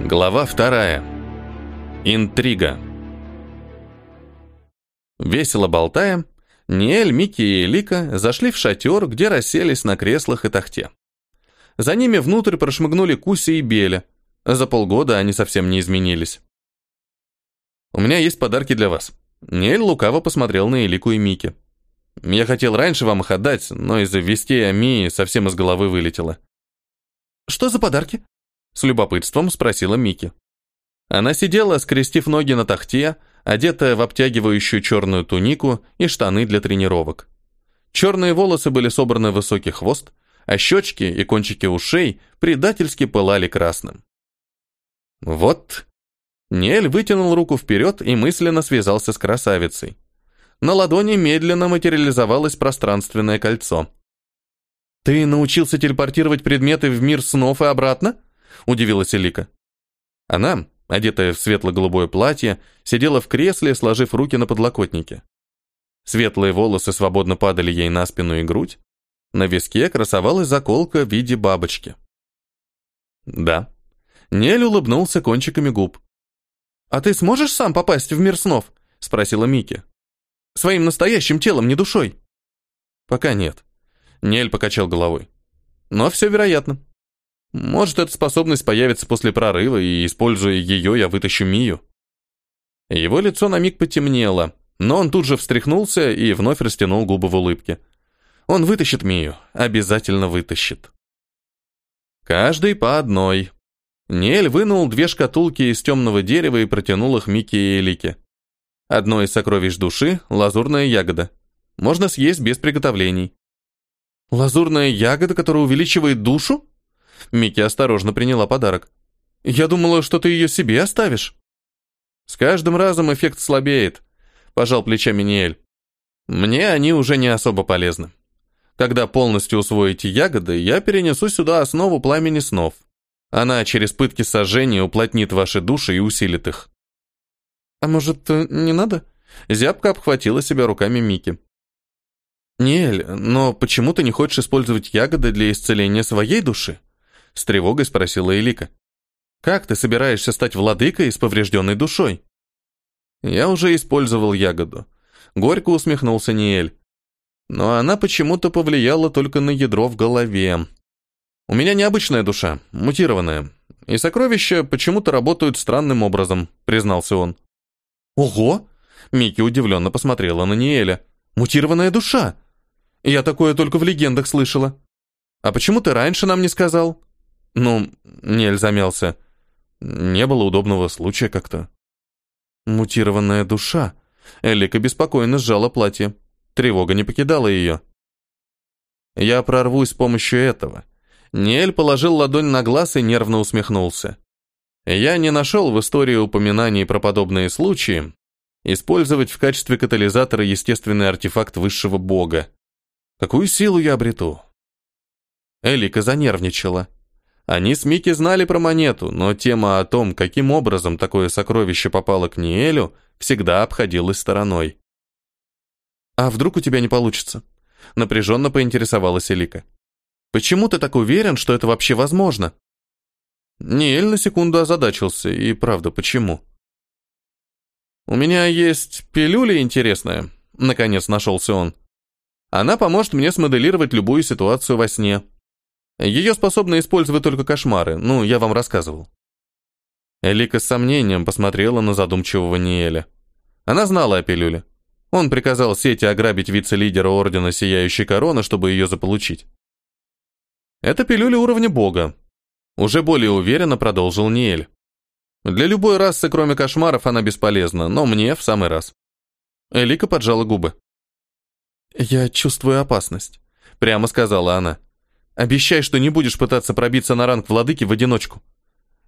Глава вторая. Интрига. Весело болтая, Ниэль, Микки и Элика зашли в шатер, где расселись на креслах и тахте. За ними внутрь прошмыгнули Куси и Беля. За полгода они совсем не изменились. «У меня есть подарки для вас». Ниэль лукаво посмотрел на Элику и Микки. «Я хотел раньше вам их отдать, но из-за вестей о Мии совсем из головы вылетело». «Что за подарки?» С любопытством спросила Мики. Она сидела, скрестив ноги на тахте, одетая в обтягивающую черную тунику и штаны для тренировок. Черные волосы были собраны в высокий хвост, а щечки и кончики ушей предательски пылали красным. Вот. Нель вытянул руку вперед и мысленно связался с красавицей. На ладони медленно материализовалось пространственное кольцо. «Ты научился телепортировать предметы в мир снов и обратно?» – удивилась Элика. Она, одетая в светло-голубое платье, сидела в кресле, сложив руки на подлокотнике. Светлые волосы свободно падали ей на спину и грудь. На виске красовалась заколка в виде бабочки. Да. Нель улыбнулся кончиками губ. «А ты сможешь сам попасть в мир снов?» – спросила Мики. «Своим настоящим телом, не душой?» «Пока нет». Нель покачал головой. «Но все вероятно. Может, эта способность появится после прорыва, и, используя ее, я вытащу Мию. Его лицо на миг потемнело, но он тут же встряхнулся и вновь растянул губы в улыбке. Он вытащит Мию, обязательно вытащит. Каждый по одной. Нель вынул две шкатулки из темного дерева и протянул их Микки и Элике. Одно из сокровищ души — лазурная ягода. Можно съесть без приготовлений. Лазурная ягода, которая увеличивает душу? Микки осторожно приняла подарок. «Я думала, что ты ее себе оставишь». «С каждым разом эффект слабеет», – пожал плечами Ниэль. «Мне они уже не особо полезны. Когда полностью усвоите ягоды, я перенесу сюда основу пламени снов. Она через пытки сожжения уплотнит ваши души и усилит их». «А может, э, не надо?» Зябка обхватила себя руками Мики. «Ниэль, но почему ты не хочешь использовать ягоды для исцеления своей души?» С тревогой спросила Элика. «Как ты собираешься стать владыкой с поврежденной душой?» Я уже использовал ягоду. Горько усмехнулся Ниэль. Но она почему-то повлияла только на ядро в голове. У меня необычная душа, мутированная. И сокровища почему-то работают странным образом, признался он. Ого! Микки удивленно посмотрела на Ниэля. Мутированная душа! Я такое только в легендах слышала. А почему ты раньше нам не сказал? Ну, Нель замялся. Не было удобного случая как-то. Мутированная душа. Элика беспокойно сжала платье. Тревога не покидала ее. Я прорвусь с помощью этого. Нель положил ладонь на глаз и нервно усмехнулся. Я не нашел в истории упоминаний про подобные случаи. Использовать в качестве катализатора естественный артефакт высшего бога. Какую силу я обрету? Элика занервничала. Они с Микки знали про монету, но тема о том, каким образом такое сокровище попало к Ниэлю, всегда обходилась стороной. «А вдруг у тебя не получится?» — напряженно поинтересовалась Элика. «Почему ты так уверен, что это вообще возможно?» Ниэль на секунду озадачился, и правда, почему? «У меня есть пилюля интересная», — наконец нашелся он. «Она поможет мне смоделировать любую ситуацию во сне. Ее способны использовать только кошмары, ну, я вам рассказывал. Элика с сомнением посмотрела на задумчивого Ниэля. Она знала о пилюле. Он приказал сети ограбить вице-лидера Ордена Сияющей Короны, чтобы ее заполучить. Это пилюля уровня бога. Уже более уверенно продолжил Ниэль. Для любой расы, кроме кошмаров, она бесполезна, но мне в самый раз. Элика поджала губы. «Я чувствую опасность», — прямо сказала она. Обещай, что не будешь пытаться пробиться на ранг владыки в одиночку.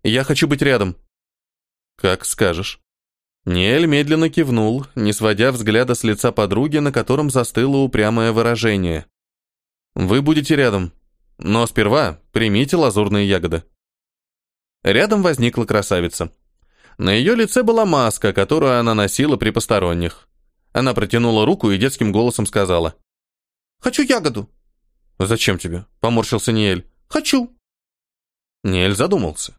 Я хочу быть рядом. Как скажешь. Ниэль медленно кивнул, не сводя взгляда с лица подруги, на котором застыло упрямое выражение. Вы будете рядом. Но сперва примите лазурные ягоды. Рядом возникла красавица. На ее лице была маска, которую она носила при посторонних. Она протянула руку и детским голосом сказала. «Хочу ягоду». «Зачем тебе?» – поморщился Ниэль. «Хочу». Ниэль задумался.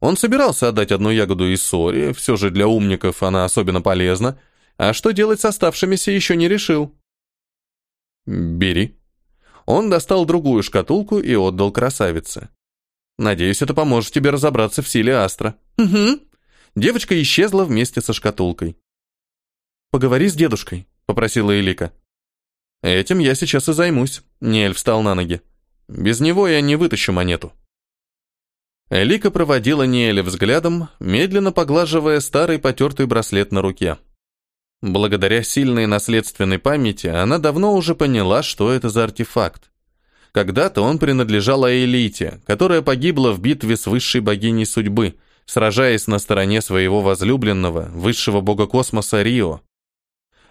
Он собирался отдать одну ягоду Иссори, все же для умников она особенно полезна, а что делать с оставшимися еще не решил. «Бери». Он достал другую шкатулку и отдал красавице. «Надеюсь, это поможет тебе разобраться в силе Астра». «Угу». Девочка исчезла вместе со шкатулкой. «Поговори с дедушкой», — попросила Элика. «Этим я сейчас и займусь», — Ниэль встал на ноги. «Без него я не вытащу монету». Элика проводила Ниэля взглядом, медленно поглаживая старый потертый браслет на руке. Благодаря сильной наследственной памяти она давно уже поняла, что это за артефакт. Когда-то он принадлежал Аэлите, которая погибла в битве с высшей богиней судьбы, сражаясь на стороне своего возлюбленного, высшего бога космоса Рио.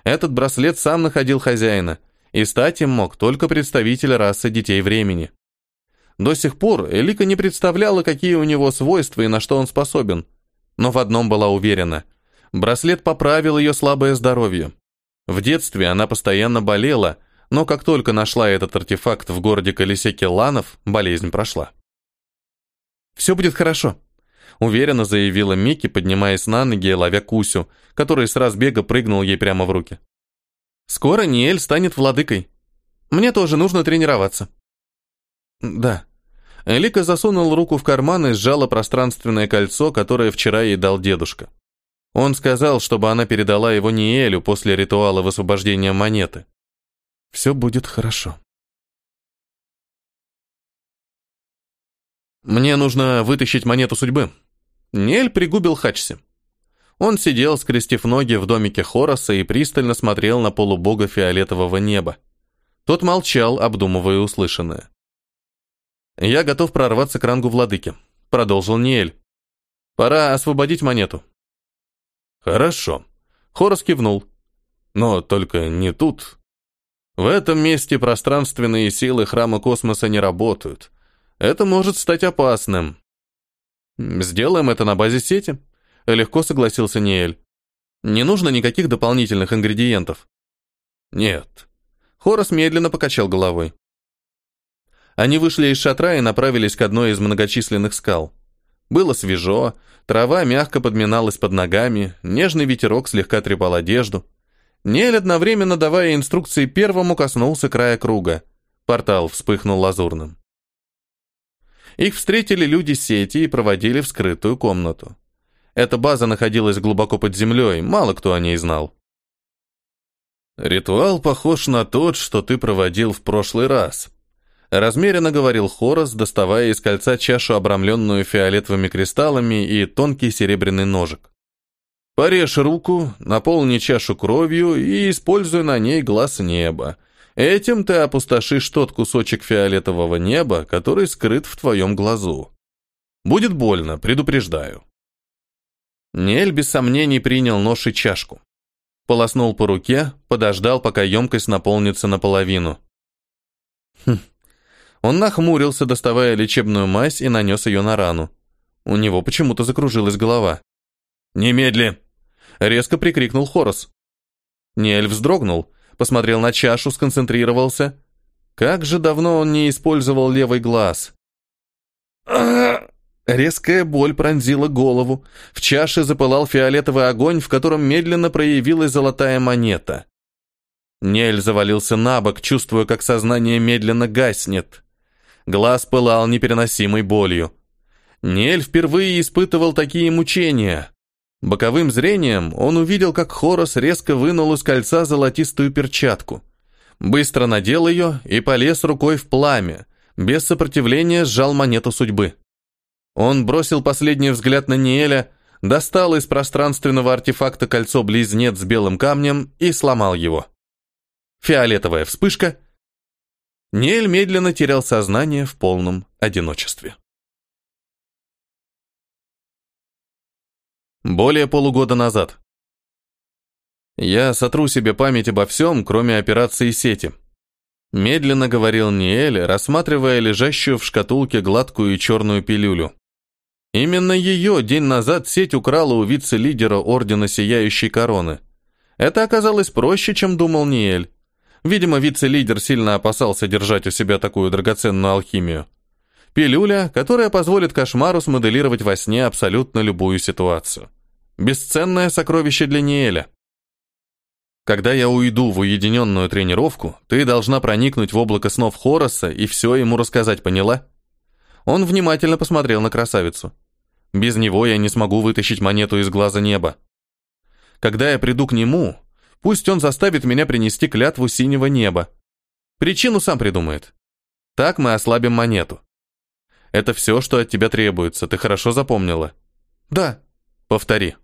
Этот браслет сам находил хозяина, и стать им мог только представитель расы детей времени. До сих пор Элика не представляла, какие у него свойства и на что он способен, но в одном была уверена – Браслет поправил ее слабое здоровье. В детстве она постоянно болела, но как только нашла этот артефакт в городе Колесе Келланов, болезнь прошла. «Все будет хорошо», — уверенно заявила Микки, поднимаясь на ноги и ловя Кусю, который с разбега прыгнул ей прямо в руки. «Скоро Ниэль станет владыкой. Мне тоже нужно тренироваться». «Да». Элика засунула руку в карман и сжала пространственное кольцо, которое вчера ей дал дедушка. Он сказал, чтобы она передала его Ниэлю после ритуала высвобождения монеты. Все будет хорошо. Мне нужно вытащить монету судьбы. Ниэль пригубил Хачси. Он сидел, скрестив ноги в домике Хороса и пристально смотрел на полубога фиолетового неба. Тот молчал, обдумывая услышанное. «Я готов прорваться к рангу владыки», — продолжил Ниэль. «Пора освободить монету. Хорошо. Хорос кивнул. Но только не тут. В этом месте пространственные силы храма космоса не работают. Это может стать опасным. Сделаем это на базе сети. Легко согласился Ниэль. Не нужно никаких дополнительных ингредиентов. Нет. Хорос медленно покачал головой. Они вышли из шатра и направились к одной из многочисленных скал. Было свежо, трава мягко подминалась под ногами, нежный ветерок слегка трепал одежду. Нель, одновременно давая инструкции первому, коснулся края круга. Портал вспыхнул лазурным. Их встретили люди сети и проводили в скрытую комнату. Эта база находилась глубоко под землей, мало кто о ней знал. «Ритуал похож на тот, что ты проводил в прошлый раз», размеренно говорил Хорос, доставая из кольца чашу, обрамленную фиолетовыми кристаллами и тонкий серебряный ножик. Порежь руку, наполни чашу кровью и используй на ней глаз неба. Этим ты опустошишь тот кусочек фиолетового неба, который скрыт в твоем глазу. Будет больно, предупреждаю. Нель без сомнений принял нож и чашку. Полоснул по руке, подождал, пока емкость наполнится наполовину. Хм, он нахмурился, доставая лечебную мазь и нанес ее на рану. У него почему-то закружилась голова. «Немедли!» — резко прикрикнул Хорос. Ниэль вздрогнул, посмотрел на чашу, сконцентрировался. Как же давно он не использовал левый глаз. Резкая боль пронзила голову. В чаше запылал фиолетовый огонь, в котором медленно проявилась золотая монета. Нель завалился на бок, чувствуя, как сознание медленно гаснет. Глаз пылал непереносимой болью. Нель впервые испытывал такие мучения. Боковым зрением он увидел, как Хорос резко вынул из кольца золотистую перчатку. Быстро надел ее и полез рукой в пламя, без сопротивления сжал монету судьбы. Он бросил последний взгляд на Ниэля, достал из пространственного артефакта кольцо-близнец с белым камнем и сломал его. Фиолетовая вспышка — Ниэль медленно терял сознание в полном одиночестве. Более полугода назад. Я сотру себе память обо всем, кроме операции сети. Медленно говорил Ниэль, рассматривая лежащую в шкатулке гладкую и черную пилюлю. Именно ее день назад сеть украла у вице-лидера Ордена Сияющей Короны. Это оказалось проще, чем думал Ниэль. Видимо, вице-лидер сильно опасался держать у себя такую драгоценную алхимию. Пилюля, которая позволит кошмару смоделировать во сне абсолютно любую ситуацию. Бесценное сокровище для Ниэля. Когда я уйду в уединенную тренировку, ты должна проникнуть в облако снов Хороса и все ему рассказать, поняла? Он внимательно посмотрел на красавицу. Без него я не смогу вытащить монету из глаза неба. Когда я приду к нему, пусть он заставит меня принести клятву синего неба. Причину сам придумает. Так мы ослабим монету. Это все, что от тебя требуется, ты хорошо запомнила? Да. Повтори.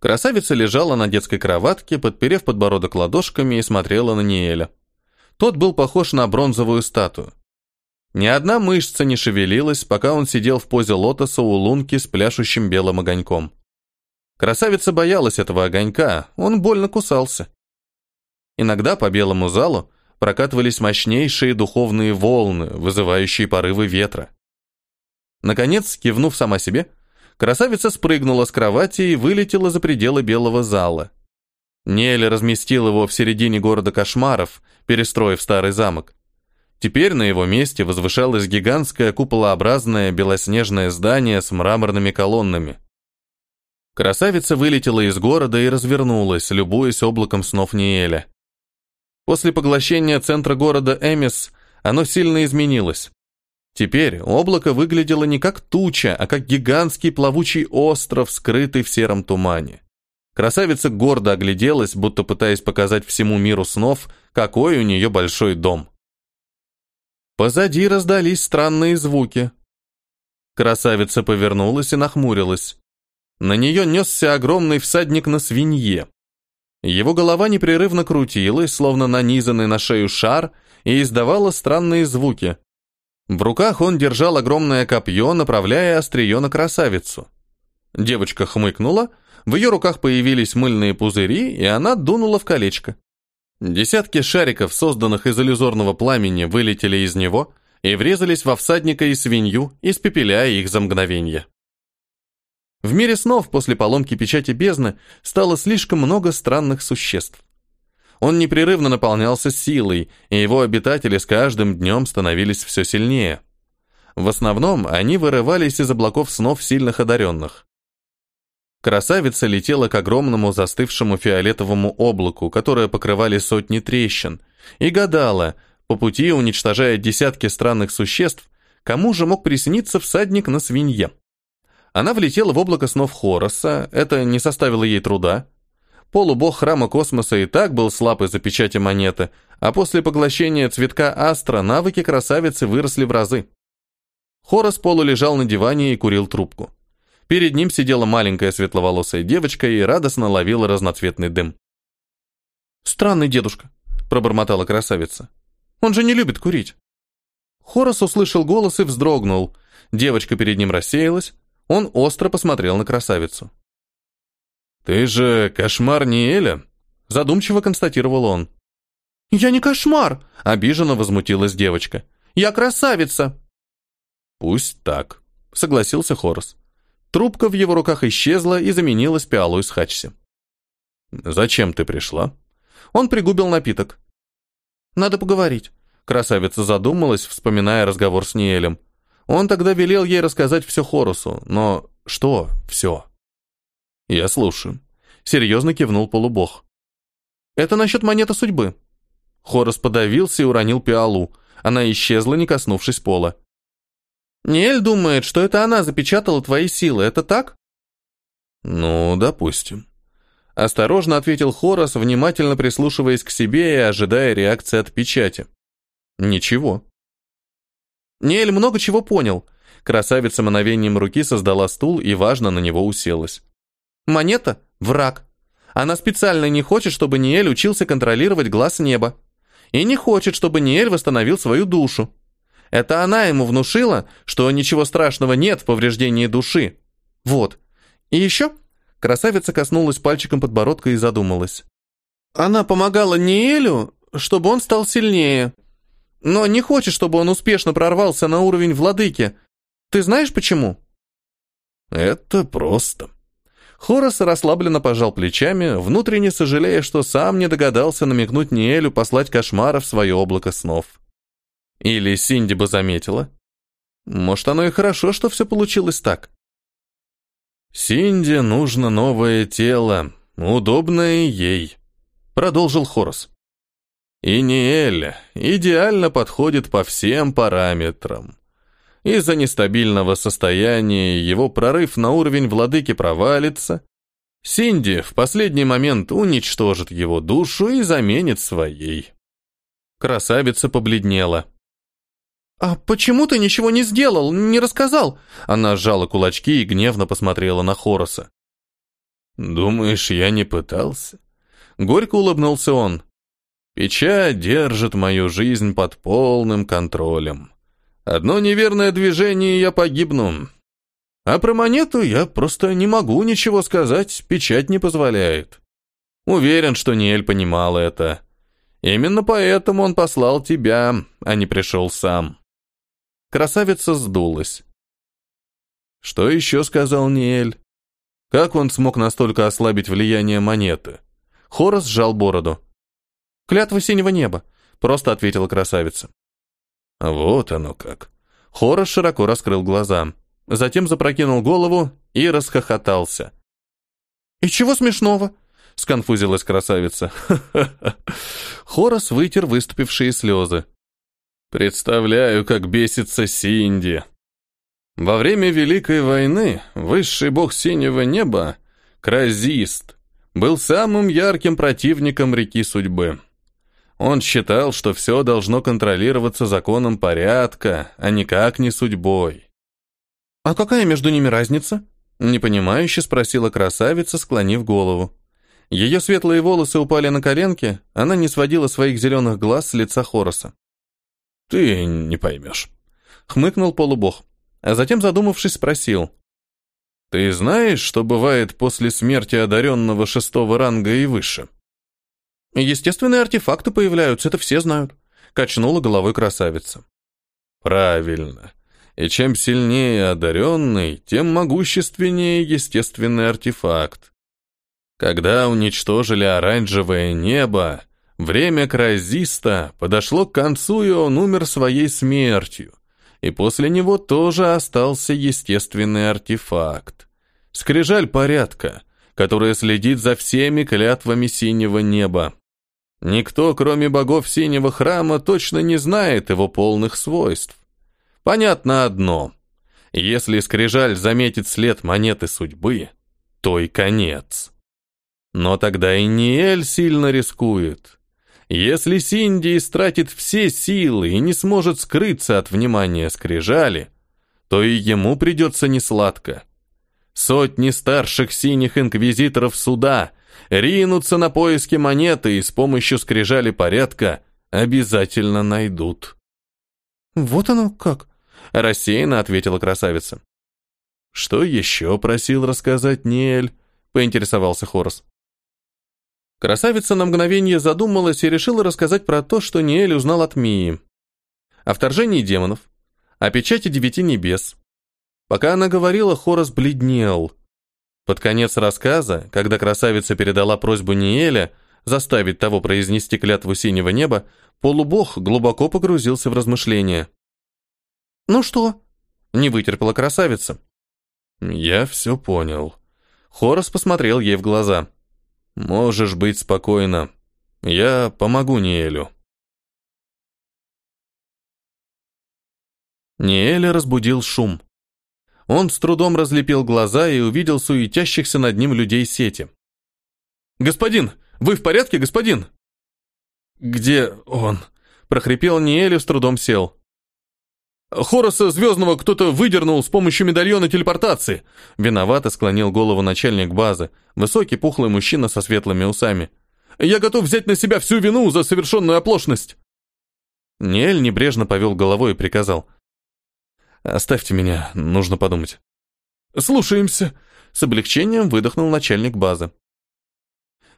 Красавица лежала на детской кроватке, подперев подбородок ладошками и смотрела на Ниэля. Тот был похож на бронзовую статую. Ни одна мышца не шевелилась, пока он сидел в позе лотоса у лунки с пляшущим белым огоньком. Красавица боялась этого огонька, он больно кусался. Иногда по белому залу прокатывались мощнейшие духовные волны, вызывающие порывы ветра. Наконец, кивнув сама себе, красавица спрыгнула с кровати и вылетела за пределы белого зала. Нель разместил его в середине города кошмаров, перестроив старый замок. Теперь на его месте возвышалось гигантское куполообразное белоснежное здание с мраморными колоннами. Красавица вылетела из города и развернулась, любуясь облаком снов Ниэля. После поглощения центра города Эмис оно сильно изменилось. Теперь облако выглядело не как туча, а как гигантский плавучий остров, скрытый в сером тумане. Красавица гордо огляделась, будто пытаясь показать всему миру снов, какой у нее большой дом. Позади раздались странные звуки. Красавица повернулась и нахмурилась. На нее несся огромный всадник на свинье. Его голова непрерывно крутилась, словно нанизанный на шею шар, и издавала странные звуки. В руках он держал огромное копье, направляя острие на красавицу. Девочка хмыкнула, в ее руках появились мыльные пузыри, и она дунула в колечко. Десятки шариков, созданных из иллюзорного пламени, вылетели из него и врезались во всадника и свинью, испепеляя их за мгновение. В мире снов после поломки печати бездны стало слишком много странных существ. Он непрерывно наполнялся силой, и его обитатели с каждым днем становились все сильнее. В основном они вырывались из облаков снов сильных одаренных. Красавица летела к огромному застывшему фиолетовому облаку, которое покрывали сотни трещин, и гадала, по пути уничтожая десятки странных существ, кому же мог присниться всадник на свинье. Она влетела в облако снов Хороса, это не составило ей труда. Полубог храма космоса и так был слаб из-за печати монеты, а после поглощения цветка Астра навыки красавицы выросли в разы. Хорос полулежал на диване и курил трубку. Перед ним сидела маленькая светловолосая девочка и радостно ловила разноцветный дым. «Странный дедушка», — пробормотала красавица. «Он же не любит курить». Хорос услышал голос и вздрогнул. Девочка перед ним рассеялась, он остро посмотрел на красавицу. «Ты же кошмар не Эля?» Задумчиво констатировал он. «Я не кошмар!» — обиженно возмутилась девочка. «Я красавица!» «Пусть так», — согласился Хорос. Трубка в его руках исчезла и заменилась пиалой с хачси. «Зачем ты пришла?» Он пригубил напиток. «Надо поговорить». Красавица задумалась, вспоминая разговор с Ниэлем. Он тогда велел ей рассказать все Хорусу, но что все? Я слушаю. Серьезно кивнул полубог. Это насчет монеты судьбы. Хорус подавился и уронил пиалу. Она исчезла, не коснувшись пола. Ниэль думает, что это она запечатала твои силы, это так? Ну, допустим. Осторожно ответил Хорос, внимательно прислушиваясь к себе и ожидая реакции от печати. Ничего. Ниэль много чего понял. Красавица мановением руки создала стул и, важно, на него уселась. Монета — враг. Она специально не хочет, чтобы Ниэль учился контролировать глаз неба. И не хочет, чтобы Ниэль восстановил свою душу. Это она ему внушила, что ничего страшного нет в повреждении души. Вот. И еще красавица коснулась пальчиком подбородка и задумалась. Она помогала Ниэлю, чтобы он стал сильнее, но не хочет, чтобы он успешно прорвался на уровень владыки. Ты знаешь почему? Это просто. Хорос расслабленно пожал плечами, внутренне сожалея, что сам не догадался намекнуть Ниэлю послать кошмара в свое облако снов. Или Синди бы заметила. Может, оно и хорошо, что все получилось так. «Синди нужно новое тело, удобное ей», — продолжил Хорос. «И Ниэль идеально подходит по всем параметрам. Из-за нестабильного состояния его прорыв на уровень владыки провалится. Синди в последний момент уничтожит его душу и заменит своей. Красавица побледнела. «А почему ты ничего не сделал, не рассказал?» Она сжала кулачки и гневно посмотрела на Хороса. «Думаешь, я не пытался?» Горько улыбнулся он. «Печать держит мою жизнь под полным контролем. Одно неверное движение, и я погибну. А про монету я просто не могу ничего сказать, печать не позволяет. Уверен, что Ниэль понимал это. Именно поэтому он послал тебя, а не пришел сам. Красавица сдулась. Что еще сказал Ниэль? Как он смог настолько ослабить влияние монеты? Хорос сжал бороду. «Клятва синего неба», — просто ответила красавица. Вот оно как. Хорос широко раскрыл глаза, затем запрокинул голову и расхохотался. «И чего смешного?» — сконфузилась красавица. Хорос вытер выступившие слезы. «Представляю, как бесится Синди. Во время Великой войны высший бог синего неба, Кразист, был самым ярким противником реки судьбы. Он считал, что все должно контролироваться законом порядка, а никак не судьбой. «А какая между ними разница?» — непонимающе спросила красавица, склонив голову. Ее светлые волосы упали на коленки, она не сводила своих зеленых глаз с лица Хороса. «Ты не поймешь», — хмыкнул полубог, а затем, задумавшись, спросил. «Ты знаешь, что бывает после смерти одаренного шестого ранга и выше?» Естественные артефакты появляются, это все знают. Качнула головой красавица. Правильно. И чем сильнее одаренный, тем могущественнее естественный артефакт. Когда уничтожили оранжевое небо, время Кразиста подошло к концу, и он умер своей смертью. И после него тоже остался естественный артефакт. Скрижаль порядка, которая следит за всеми клятвами синего неба. Никто, кроме богов синего храма, точно не знает его полных свойств. Понятно одно. Если скрижаль заметит след монеты судьбы, то и конец. Но тогда и Ниэль сильно рискует. Если Синди истратит все силы и не сможет скрыться от внимания скрижали, то и ему придется несладко. Сотни старших синих инквизиторов суда ринутся на поиски монеты и с помощью скрижали порядка обязательно найдут. «Вот оно как», — рассеянно ответила красавица. «Что еще просил рассказать Ниэль?» — поинтересовался Хорос. Красавица на мгновение задумалась и решила рассказать про то, что Ниэль узнал от Мии. О вторжении демонов, о печати девяти небес. Пока она говорила, Хорос бледнел — под конец рассказа, когда красавица передала просьбу Ниэля заставить того произнести клятву синего неба, полубог глубоко погрузился в размышления. «Ну что?» — не вытерпела красавица. «Я все понял». Хорос посмотрел ей в глаза. «Можешь быть спокойна. Я помогу Ниэлю». Ниэля разбудил шум. Он с трудом разлепил глаза и увидел суетящихся над ним людей сети. «Господин! Вы в порядке, господин?» «Где он?» – прохрипел Ниэль и с трудом сел. «Хороса Звездного кто-то выдернул с помощью медальона телепортации!» Виновато склонил голову начальник базы, высокий пухлый мужчина со светлыми усами. «Я готов взять на себя всю вину за совершенную оплошность!» Ниэль небрежно повел головой и приказал. Оставьте меня, нужно подумать. Слушаемся. С облегчением выдохнул начальник базы.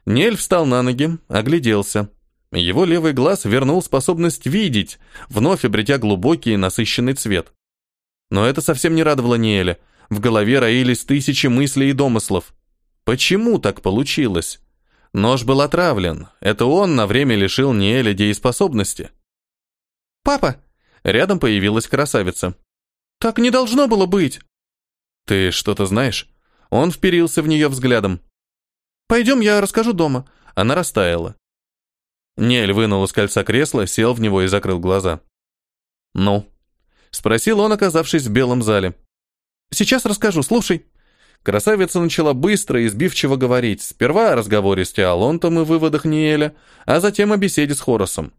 Нель встал на ноги, огляделся. Его левый глаз вернул способность видеть, вновь обретя глубокий и насыщенный цвет. Но это совсем не радовало Неэля. В голове роились тысячи мыслей и домыслов. Почему так получилось? Нож был отравлен. Это он на время лишил Ниэля дееспособности. «Папа!» Рядом появилась красавица. «Так не должно было быть!» «Ты что-то знаешь?» Он вперился в нее взглядом. «Пойдем, я расскажу дома». Она растаяла. Нель вынул из кольца кресла, сел в него и закрыл глаза. «Ну?» — спросил он, оказавшись в белом зале. «Сейчас расскажу, слушай». Красавица начала быстро и сбивчиво говорить, сперва о разговоре с Теолонтом и выводах Ниэля, а затем о беседе с Хоросом.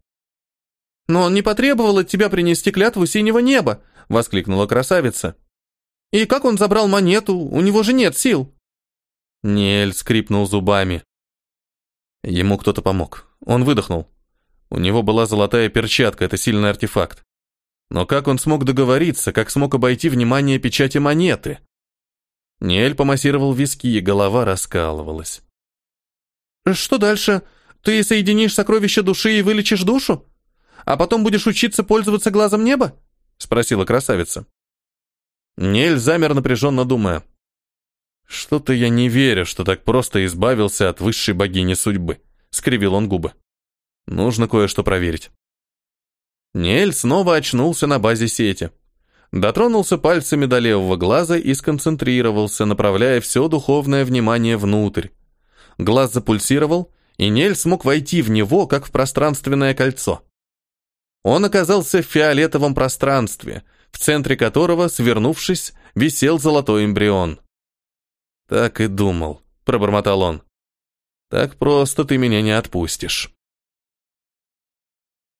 «Но он не потребовал от тебя принести клятву синего неба!» — воскликнула красавица. «И как он забрал монету? У него же нет сил!» Ниэль скрипнул зубами. Ему кто-то помог. Он выдохнул. У него была золотая перчатка, это сильный артефакт. Но как он смог договориться, как смог обойти внимание печати монеты? Ниэль помассировал виски, и голова раскалывалась. «Что дальше? Ты соединишь сокровища души и вылечишь душу? А потом будешь учиться пользоваться глазом неба?» — спросила красавица. Ниэль замер, напряженно думая. «Что-то я не верю, что так просто избавился от высшей богини судьбы», — скривил он губы. «Нужно кое-что проверить». Ниэль снова очнулся на базе сети. Дотронулся пальцами до левого глаза и сконцентрировался, направляя все духовное внимание внутрь. Глаз запульсировал, и Нель смог войти в него, как в пространственное кольцо. Он оказался в фиолетовом пространстве, в центре которого, свернувшись, висел золотой эмбрион. «Так и думал», — пробормотал он. «Так просто ты меня не отпустишь».